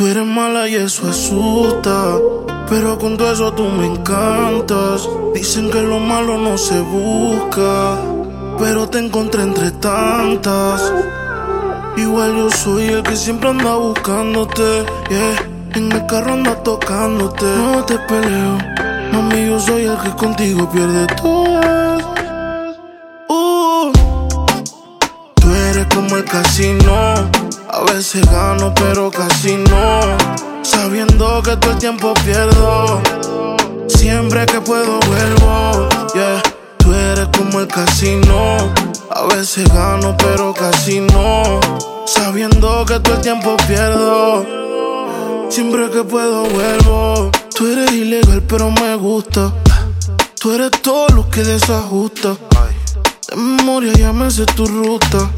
Tú eres mala y eso asusta. Pero con todo eso tú me encantas. Dicen que lo malo no se busca. Pero te encontré entre tantas. Igual yo soy el que siempre anda buscándote. Yeah. En el carro anda tocándote. No te peleo. Mami, yo soy el que contigo pierde todo. Uh. Tú eres como el casino. A veces gano, pero casi no. Sabiendo que todo el tiempo pierdo. Siempre que puedo vuelvo. Yeah. Tú eres como el casino. A veces gano, pero casi no. Sabiendo que todo el tiempo pierdo. Siempre que puedo vuelvo. Tú eres ilegal, pero me gusta. Tú eres todo lo que desajusta. De memoria ya me sé tu ruta.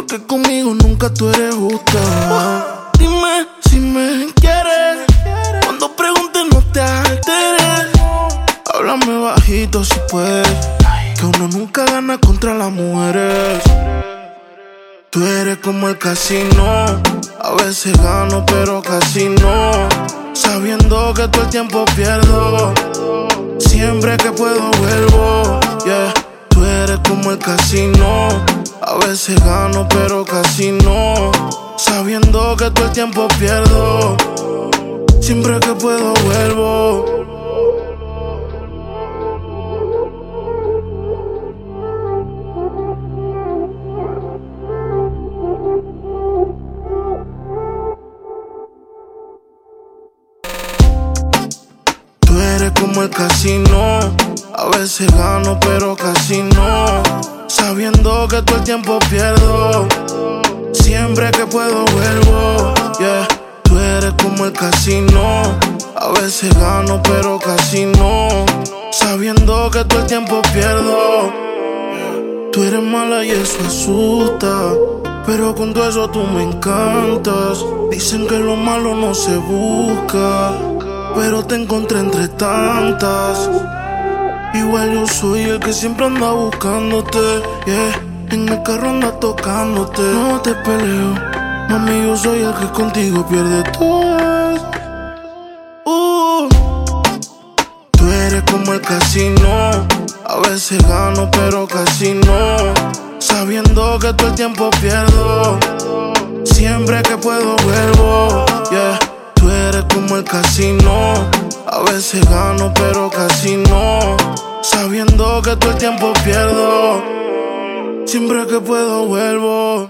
Porque conmigo nunca tú eres justa. Dime si me quieres. Cuando preguntes no te alteres. Háblame bajito si puedes. Que uno nunca gana contra las mujeres. Tú eres como el casino. A veces gano, pero casi no. Sabiendo que todo el tiempo pierdo. Siempre que puedo vuelvo. Yeah. Tú eres como el casino. A veces gano, pero casi no. Sabiendo que todo el tiempo pierdo. Siempre que puedo vuelvo. Tú eres como el casino. A veces gano, pero casi no. Sabiendo que todo el tiempo pierdo. Siempre que puedo vuelvo. Yeah. Tú eres como el casino. A veces gano, pero casi no. Sabiendo que todo el tiempo pierdo. Tú eres mala y eso asusta. Pero con todo eso tú me encantas. Dicen que lo malo no se busca. Pero te encontré entre tantas. Igual yo soy el que siempre anda buscándote. Yeah. En el carro anda tocándote. No te peleo. Mami, yo soy el que contigo pierde todo. Uh. Tú eres como el casino. A veces gano, pero casi no. Sabiendo que todo el tiempo pierdo. Siempre que puedo vuelvo. Yeah. Tú eres como el casino. A veces gano, pero casi no. Sabiendo que todo el tiempo pierdo. Siempre que puedo vuelvo.